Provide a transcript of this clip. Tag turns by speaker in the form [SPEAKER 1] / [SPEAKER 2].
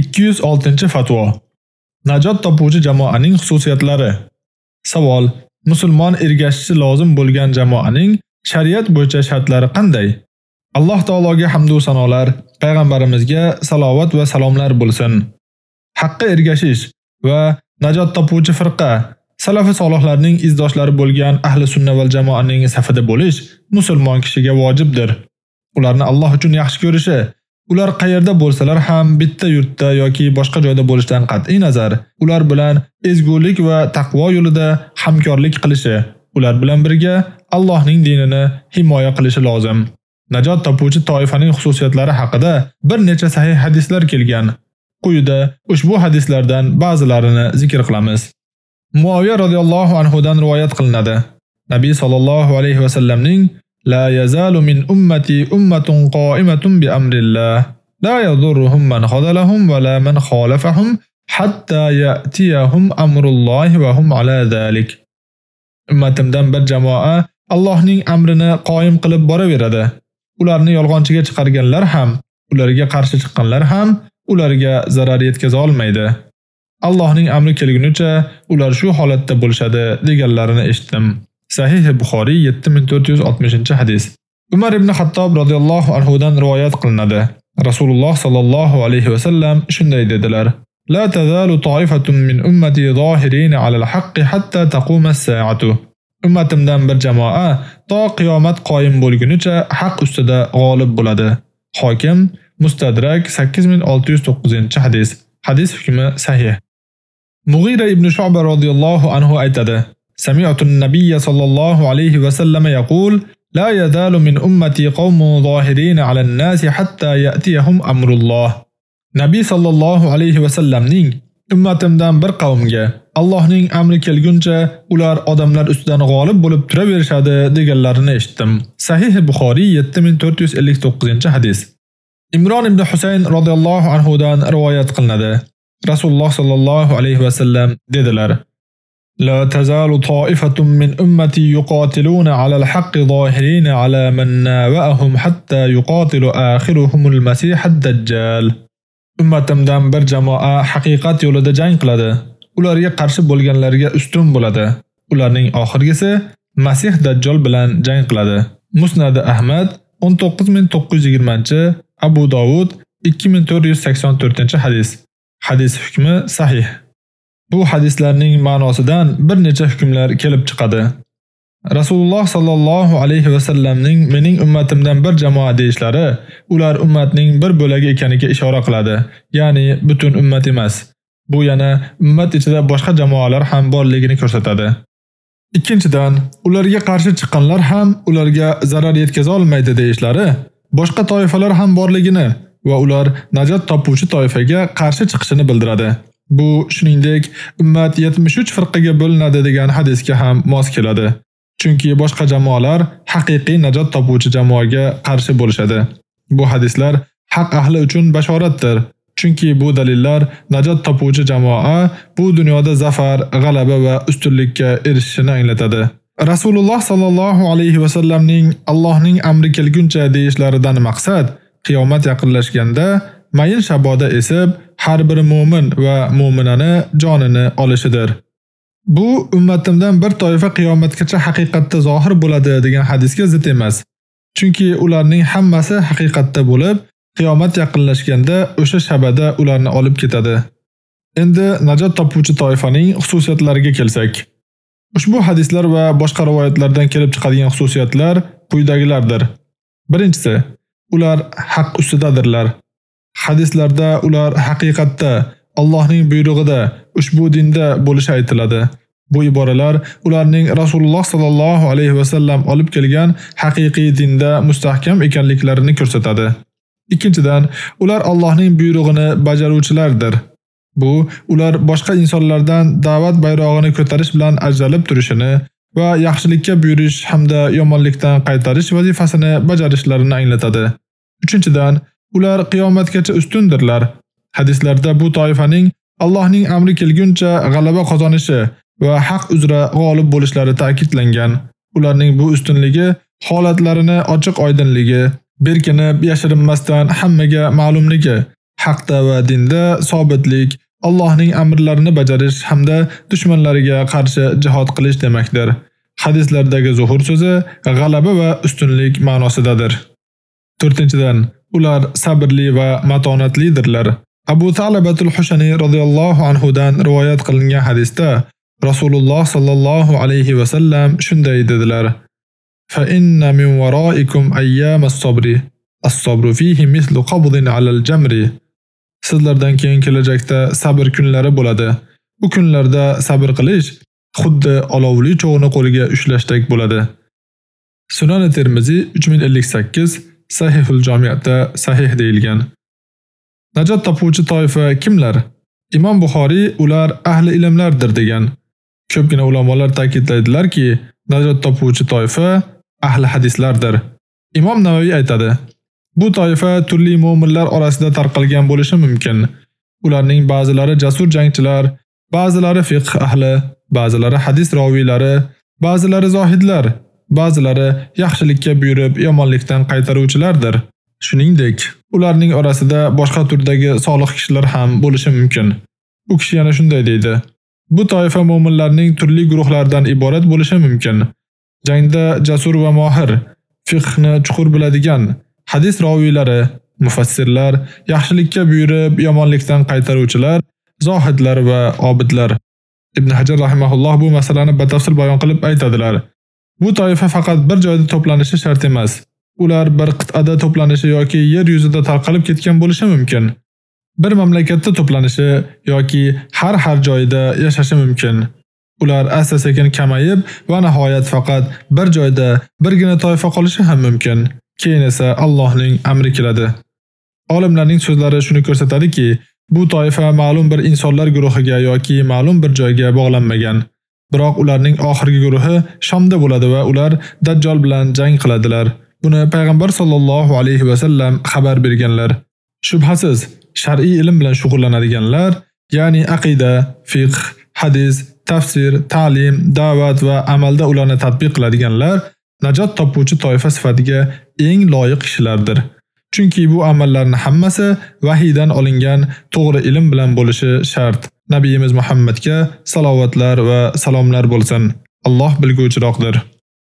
[SPEAKER 1] 206-fatvo. Najot topuvchi jamoaning xususiyatlari. Savol: Musulmon ergashishi lozim bo'lgan jamoaning shariat bo'yicha shartlari qanday? Alloh taologa hamd va sanolar, payg'ambarimizga salovat va salomlar bo'lsin. Haqqa ergashish va najot topuvchi firqa Salafi solihlarning izdoshlari bo'lgan ahli sunna va jamoaning safida bo'lish musulmon kishiga vojibdir. Ularni Alloh uchun yaxshi ko'rishi Ular qayerda bo'lsalar ham bitta yurtda yoki boshqa joyda bo'lishdan qat'i nazar, ular bilan ezgulik va taqvo yo'lida hamkorlik qilishi, ular bilan birga Allohning dinini himoya qilishi lozim. Najot topuvchi toifaning xususiyatlari haqida bir necha sahih hadislar kelgan. Quyida ushbu hadislardan ba'zilarini zikr qilamiz. Muaviya radhiyallohu anhu dan rivoyat qilinadi. Nabiy sallallohu alayhi va sallamning لا يزال من أمتي أمة قائمة بأمر الله لا يضرهم من خذلهم ولا من خالفهم حتى يأتيهم أمر الله وهم على ذلك Ummatimdan bir jamoa Allohning amrini qoyim qilib boraveradi. Ularni yolg'onchiga chiqarganlar ham, ularga qarshi chiqqanlar ham ularga zarar yetkaza olmaydi. Allohning amri kelgunicha ular shu holatda bo'lishadi deganlarini eshitdim. Sahih Buxoriy 7460-hadis. Umar ibn Xattob radhiyallohu anhu dan rivoyat qilinadi. Rasululloh sallallohu alayhi va sallam shunday dedilar: La tazalu ta'ifatun min ummati zohirin 'ala al-haqqi hatta taquma as-sa'atu. Ummatimdan bir jamoa to qiyomat qoyim bo'lgunicha haq ustida g'olib bo'ladi. Hokim Mustadrak 8609-hadis. Hadis hukmi sahih. Mughira ibn Shu'ba radhiyallohu anhu aytadi: سمعت النبي صلى الله عليه وسلم يقول لا يزال من أمتي قوم ظاهرين على الناس حتى يأتيهم أمر الله Nabiy sallallohu alayhi va sallamning ummatimdan bir qavmga Allohning amri kelguncha ular odamlar ustidan g'olib bo'lib turaverishadi deganlarini eshitdim. Sahih Buxoriy 7459-hadis. Imron ibn Husayn radhiyallohu anhu dan rivoyat qilinadi. Rasululloh sallallohu alayhi va sallam dedilar: لا تزال طائفة من أمتي يقاتلون على الحق ظاهرين على من ناوأهم حتى يقاتل آخرهم المسيح الدجال Ummatimdan bir jamoa haqiqat yo'lida jang qiladi. Ularga qarshi bo'lganlarga ustun bo'ladi. Ularning oxirgisi Masih Dajjal bilan jang qiladi. Musnad Ahmad 19920, Abu Dovud 2484-hadis. Hadis hukmi sahih. Bu hadislarning ma'nosidan bir necha hukmlar kelib chiqadi. Rasululloh sallallohu alayhi va sallamning mening ummatimdan bir jamoa deyishlari ular ummatning bir bo'lagi ekaniga ishora qiladi, ya'ni butun ummat emas. Bu yana ummat ichida boshqa jamoalar ham borligini ko'rsatadi. Ikkinchidan, ularga qarshi chiqqanlar ham ularga zarar yetkaza olmaydi deyishlari boshqa toifalar ham borligini va ular najot topuvchi toifaga qarshi chiqishini bildiradi. Bu shuningdek ummat 73 firqaga bo'linadi degan hadisga ham mos keladi. Chunki boshqa jamoalar haqiqiy najot topuvchi jamoaga qarshi bo'lishadi. Bu hadislar haq ahli uchun bashoratdir. Chunki bu dalillar najot topuvchi jamoa bu dunyoda zafar, g'alaba va ustunlikka erishishini anglatadi. Rasululloh sallallohu alayhi va sallamning Allohning amri kelguncha deyishlaridan maqsad qiyomat yaqinlashganda mayin shaboda esib har bir mu'min va mu'minani jonini olishidir. Bu ummatimdan bir toifa qiyomatgacha haqiqatda zohir bo'ladi degan hadisga zid emas. Chunki ularning hammasi haqiqatda bo'lib, qiyomat yaqinlashganda o'sha shabada ularni olib ketadi. Endi najot topuvchi toifaning xususiyatlariga kelsak. Ushbu hadislar va boshqa rivoyatlardan kelib chiqadigan xususiyatlar quyidagilardir. Birinchisi, ular haq ustidadirlar. Hadislarda ular haqiqatda Allohning buyrug'ida ushbu dinda bo'lishi aytiladi. Bu iboralar ularning Rasululloh sallallohu alayhi va sallam olib kelgan haqiqiy dinda mustahkam ekanliklarini ko'rsatadi. Ikkinchidan, ular Allohning buyrug'ini bajaruvchilardir. Bu ular boshqa insonlardan da'vat bayrog'ini ko'tarish bilan ajralib turishini va yaxshilikka buyurish hamda yomonlikdan qaytarish vazifasini bajarishlarini anglatadi. Uchinchidan, Ular qiyomatgacha ustundirlar. Hadislarda bu toifaning Allohning amri kelguncha g'alaba qozonishi va haq uzra g'olib bo'lishlari ta'kidlangan. Ularning bu ustunligi holatlarini ochiq oydinligi, berkinib yashirinmasdan hammaga ma'lumligi, haqda va dinda sobitlik, Allohning amrlarini bajarish hamda dushmanlariga qarshi jihad qilish demakdir. Hadislardagi zuhur so'zi g'alaba va ustunlik ma'nosidadir. 4-dan ular sabrli va matonatlidirlar. Abu Talabatul Hushani radhiyallohu anhu dan rivoyat qilingan hadisda Rasululloh sallallohu alayhi va sallam shunday dedilar: "Fa inna min waraikum ayyamas sabri, as-sabru fihi mislu qabdin 'ala al-jamri." Sizlardan keyin kelajakda sabr kunlari bo'ladi. Bu kunlarda sabr qilish xuddi olovli cho'g'ni qo'liga ushlashdek bo'ladi. Sunan Termiziy 3058 Sahihul Jami'da sahih deyilgan. Najot topuvchi toifa kimlar? Imom Buxoriy ular ahli ilmlardir degan. Ko'pgina ulamolar ta'kidlaydilarki, najot topuvchi toifa ahli hadislardir. Imom Navoiy aytadi: Bu toifa turli mu'minlar orasida tarqalgan bo'lishi mumkin. Ularning ba'zilari jasur jangchilar, ba'zilari fiqh ahli, ba'zilari hadis raviylari, ba'zilari zohidlar, ba'zilari yaxshilikka buyurib yomonlikdan qaytaruvchilardir. Shuningdek, ularning orasida boshqa turdagi solih kishilar ham bo'lishi mumkin. U kishi yana shunday deydi: Bu toifa mu'minlarning turli guruhlardan iborat bo'lishi mumkin. Jangda jasur va mohir, fiqhni chuqur biladigan, hadis raviylari, mufassirlar, yaxshilikka buyurib, yomonlikdan qaytaruvchilar, zohidlar va obidlar. Ibn Hajar rahimahulloh bu masalani batafsil bayon qilib aytadilar. Bu toifa faqat bir joyda to'planishi shart emas. Ular bir qit'ada to'planishi yoki yer yuzida tarqalib ketgan bo'lishi mumkin. Bir mamlakatda to'planishi yoki har har joyda yashashi mumkin. Ular asta-sekin kamayib va nihoyat faqat bir joyda birgina toifa qolishi ham mumkin. Keyin esa Allohning amri keladi. Olimlarning so'zlari shuni ko'rsatadiki, bu toifa ma'lum bir insonlar guruhiga yoki ma'lum bir joyga bog'lanmagan. Biroq ularning oxirgi guruhi Shomda bo'ladi va ular Dajjal bilan jang qiladilar. Buni payg'ambar sollallohu alayhi va sallam xabar berganlar. Shubhasiz, shar'iy ilm bilan shug'ullanadiganlar, ya'ni aqida, fiqh, hadis, tafsir, ta'lim, da'vat va amalda ularni tatbiq qiladiganlar najot topuvchi toifa sifatiga eng loyiq kishilardir. Chunki bu amallarning hammasi vahiydan olingan to'g'ri ilm bilan bo'lishi shart. Nabiyimiz Muhammadga salovatlar va salomlar bo'lsin. Alloh bilguvchiroqdir.